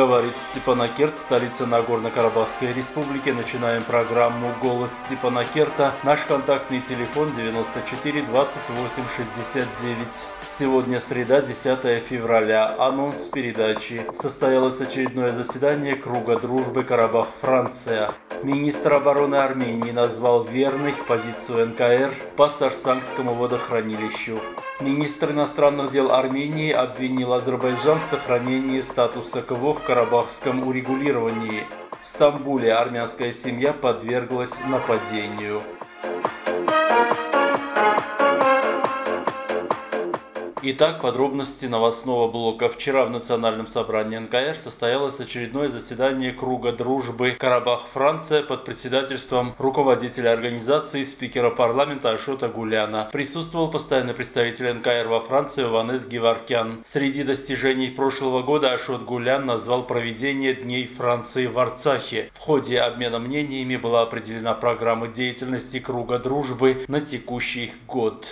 Говорит Степанакерт, столица Нагорно-Карабахской республики. Начинаем программу «Голос Степанакерта». Наш контактный телефон 94 28 69. Сегодня среда, 10 февраля. Анонс передачи. Состоялось очередное заседание Круга дружбы Карабах-Франция. Министр обороны Армении назвал верной позицию НКР по Сарсангскому водохранилищу. Министр иностранных дел Армении обвинил Азербайджан в сохранении статуса КВО в карабахском урегулировании. В Стамбуле армянская семья подверглась нападению. Итак, подробности новостного блока. Вчера в Национальном собрании НКР состоялось очередное заседание Круга дружбы Карабах-Франция под председательством руководителя организации спикера парламента Ашота Гуляна. Присутствовал постоянный представитель НКР во Франции Ванес Геваркян. Среди достижений прошлого года Ашот Гулян назвал проведение Дней Франции в Арцахе. В ходе обмена мнениями была определена программа деятельности Круга дружбы на текущий год.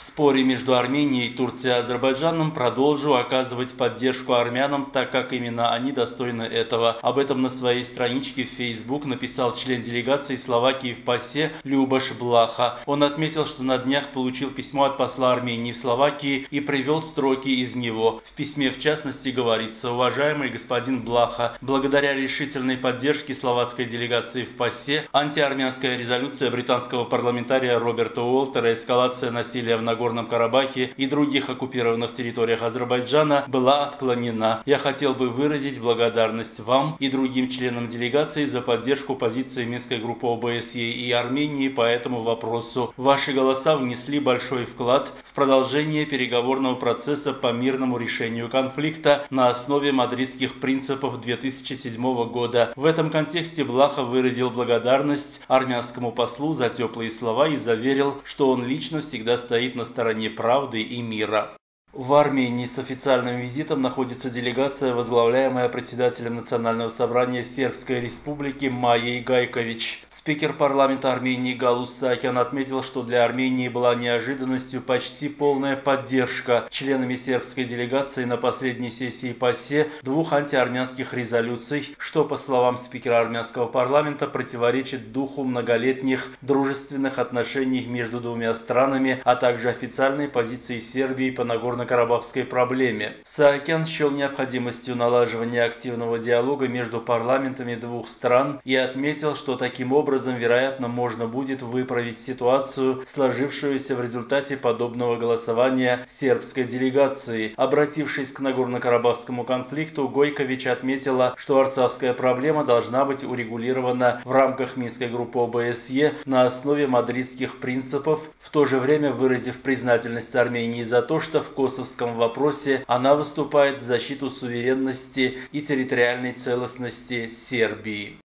В споре между Арменией, Турцией и Азербайджаном продолжу оказывать поддержку армянам, так как именно они достойны этого. Об этом на своей страничке в Facebook написал член делегации Словакии в ПАСЕ Любаш Блаха. Он отметил, что на днях получил письмо от посла Армении в Словакии и привел строки из него. В письме в частности говорится «Уважаемый господин Блаха, благодаря решительной поддержке словацкой делегации в ПАСЕ, антиармянская резолюция британского парламентария Роберта Уолтера «Эскалация насилия в Нагорном Карабахе и других оккупированных территориях Азербайджана была отклонена. Я хотел бы выразить благодарность вам и другим членам делегации за поддержку позиции Минской группы ОБСЕ и Армении по этому вопросу. Ваши голоса внесли большой вклад в продолжение переговорного процесса по мирному решению конфликта на основе мадридских принципов 2007 года. В этом контексте Блахов выразил благодарность армянскому послу за теплые слова и заверил, что он лично всегда стоит на стороне правды и мира. В Армении с официальным визитом находится делегация, возглавляемая председателем Национального собрания Сербской Республики Майей Гайкович. Спикер парламента Армении Галус Сакян отметил, что для Армении была неожиданностью почти полная поддержка членами сербской делегации на последней сессии ПАСЕ двух антиармянских резолюций, что, по словам спикера армянского парламента, противоречит духу многолетних дружественных отношений между двумя странами, а также официальной позиции Сербии по Нагорно Нагорно-Карабахской проблеме. Саакян счел необходимостью налаживания активного диалога между парламентами двух стран и отметил, что таким образом, вероятно, можно будет выправить ситуацию, сложившуюся в результате подобного голосования сербской делегации. Обратившись к Нагорно-Карабахскому конфликту, Гойкович отметила, что арцахская проблема должна быть урегулирована в рамках Минской группы ОБСЕ на основе мадридских принципов, в то же время выразив признательность Армении за то, что в Косово косовском вопросе она выступает в защиту суверенности и территориальной целостности Сербии.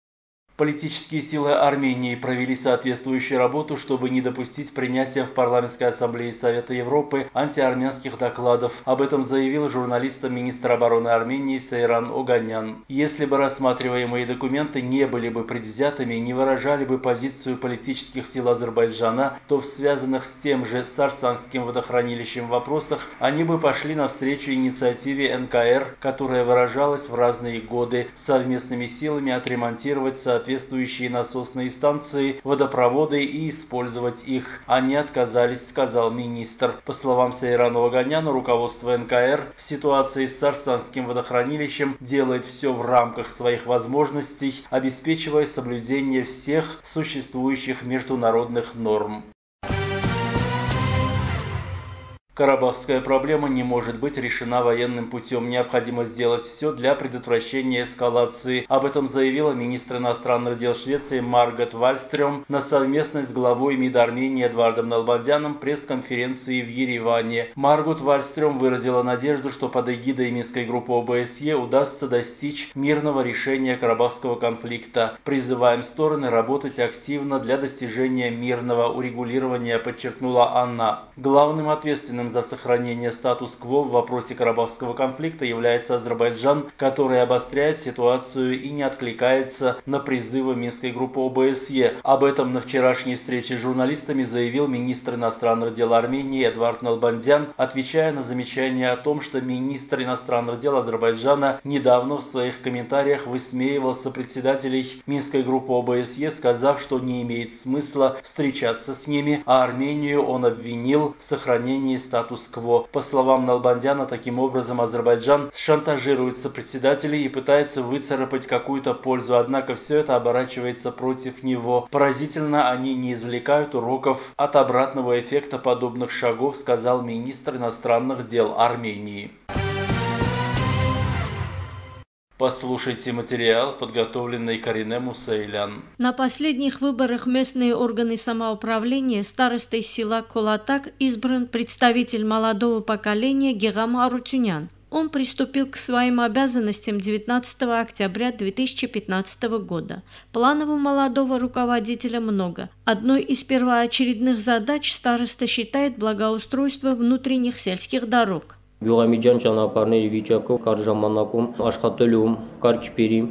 Политические силы Армении провели соответствующую работу, чтобы не допустить принятия в Парламентской ассамблее Совета Европы антиармянских докладов. Об этом заявил журналистам министр обороны Армении Сейран Оганян. Если бы рассматриваемые документы не были бы предвзятыми и не выражали бы позицию политических сил Азербайджана, то в связанных с тем же Сарсанским водохранилищем вопросах они бы пошли навстречу инициативе НКР, которая выражалась в разные годы совместными силами отремонтировать соответствующие соответствующие насосные станции, водопроводы и использовать их. Они отказались, сказал министр. По словам Сейрана Ваганяна, руководство НКР в ситуации с Сарсанским водохранилищем делает все в рамках своих возможностей, обеспечивая соблюдение всех существующих международных норм. Карабахская проблема не может быть решена военным путем. Необходимо сделать все для предотвращения эскалации. Об этом заявила министр иностранных дел Швеции Маргот Вальстрём на совместной с главой МИД Армении Эдвардом Налбандяном пресс-конференции в Ереване. Маргот Вальстрём выразила надежду, что под эгидой Минской группы ОБСЕ удастся достичь мирного решения Карабахского конфликта. Призываем стороны работать активно для достижения мирного урегулирования, подчеркнула Анна. Главным ответственным ответственным за сохранение статус-кво в вопросе Карабахского конфликта является Азербайджан, который обостряет ситуацию и не откликается на призывы Минской группы ОБСЕ. Об этом на вчерашней встрече с журналистами заявил министр иностранных дел Армении Эдвард Налбандян, отвечая на замечание о том, что министр иностранных дел Азербайджана недавно в своих комментариях высмеивался председателей Минской группы ОБСЕ, сказав, что не имеет смысла встречаться с ними, а Армению он обвинил в сохранении статус-кво. По словам Налбандяна, таким образом Азербайджан шантажирует сопредседателей и пытается выцарапать какую-то пользу, однако все это оборачивается против него. Поразительно, они не извлекают уроков от обратного эффекта подобных шагов, сказал министр иностранных дел Армении. Послушайте материал, подготовленный Карине Мусейлян. На последних выборах местные органы самоуправления старостой села Колатак избран представитель молодого поколения Гегам Арутюнян. Он приступил к своим обязанностям 19 октября 2015 года. Планов у молодого руководителя много. Одной из первоочередных задач староста считает благоустройство внутренних сельских дорог. Գյուղամիջյան ճանապարհների վիճակով կար ժամանակում աշխատելու կարգ բերի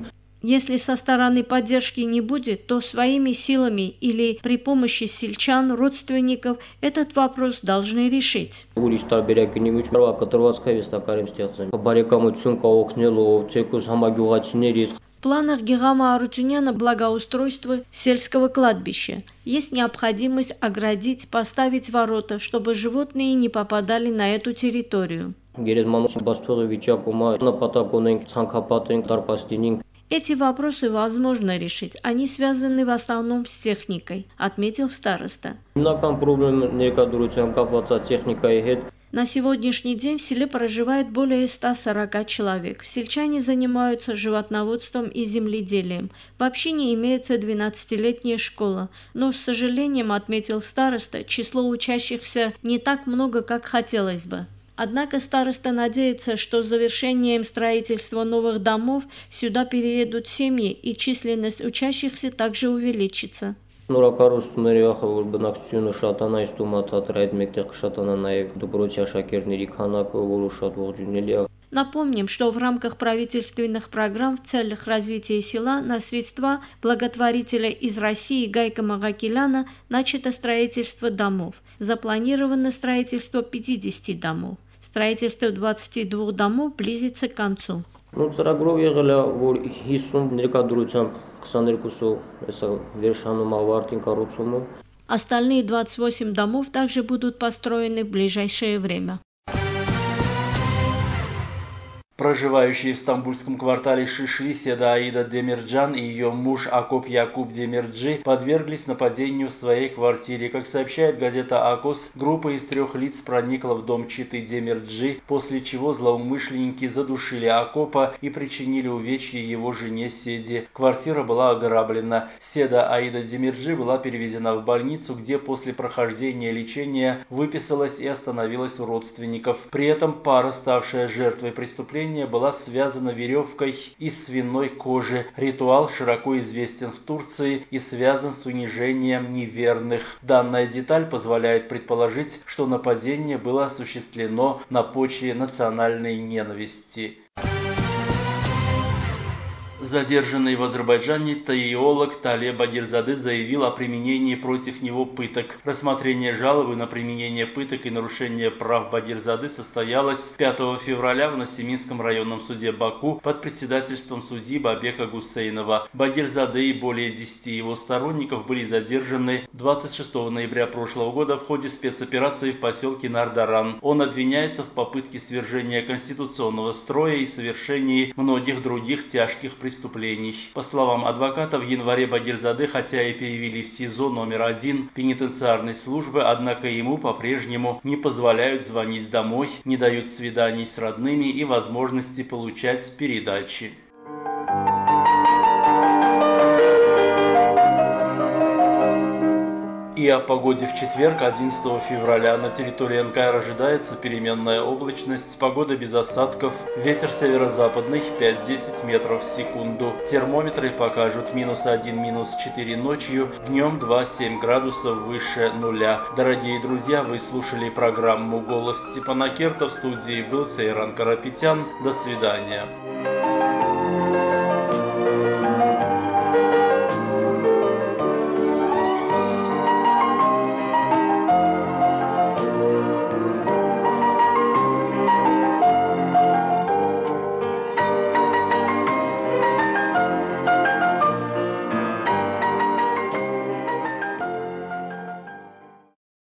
если со стороны поддержки не будет, то своими силами или при помощи сельчан, родственников этот вопрос должны решить. Ուրիշ տարբերակի նույն կտրվածքով ստակարեմ ստեղծեմ։ Բարեկամություն կա օգնելով ցեկուս համագյուղացիներից в планах Герама Арутюняна благоустройство сельского кладбища. Есть необходимость оградить, поставить ворота, чтобы животные не попадали на эту территорию. Эти вопросы возможно решить. Они связаны в основном с техникой, отметил староста. На сегодняшний день в селе проживает более 140 человек. Сельчане занимаются животноводством и земледелием. Вообще не имеется 12-летняя школа, но, с сожалением, отметил староста, число учащихся не так много, как хотелось бы. Однако староста надеется, что с завершением строительства новых домов сюда переедут семьи и численность учащихся также увеличится. Շնորհակալություն ախը որ բնակչությունը շատանա այս տոմաթատրը այդ մեկտեղ կշատանա նաև դպրոցի աշակերտների քանակը, որը շատ ողջունելի է։ Напомним, что в рамках правительственных программ в целях развития села на средства благотворителя из России Гайка Магакиляна начато строительство домов. Запланировано строительство 50 домов. Строительство 22 домов близится к концу. Ну, ծրագրով եղել է, որ 50 ներկայդրությամբ 22-ով հեսա վերջանում ավարտին կառուցումը։ Остальные 28 домов также будут построены в ближайшее время. Проживающие в стамбульском квартале Шишли Седа Аида Демирджан и ее муж Акоп Якуб Демирджи подверглись нападению в своей квартире. Как сообщает газета «Акос», группа из трех лиц проникла в дом Читы Демирджи, после чего злоумышленники задушили Акопа и причинили увечья его жене Седе. Квартира была ограблена. Седа Аида Демирджи была переведена в больницу, где после прохождения лечения выписалась и остановилась у родственников. При этом пара, ставшая жертвой преступления, преступления была связана веревкой из свиной кожи. Ритуал широко известен в Турции и связан с унижением неверных. Данная деталь позволяет предположить, что нападение было осуществлено на почве национальной ненависти. Задержанный в Азербайджане таиолог Талеб Агирзады заявил о применении против него пыток. Рассмотрение жалобы на применение пыток и нарушение прав Багирзады состоялось 5 февраля в Насиминском районном суде Баку под председательством судьи Бабека Гусейнова. Багирзады и более 10 его сторонников были задержаны 26 ноября прошлого года в ходе спецоперации в поселке Нардаран. Он обвиняется в попытке свержения конституционного строя и совершении многих других тяжких преступлений преступлений. По словам адвоката, в январе Багирзаде, хотя и перевели в СИЗО номер один пенитенциарной службы, однако ему по-прежнему не позволяют звонить домой, не дают свиданий с родными и возможности получать передачи. И о погоде в четверг, 11 февраля. На территории НКР ожидается переменная облачность, погода без осадков, ветер северо-западный 5-10 метров в секунду. Термометры покажут минус 1, минус 4 ночью, днем 2-7 градусов выше нуля. Дорогие друзья, вы слушали программу «Голос Степана Керта». В студии был Сейран Карапетян. До свидания.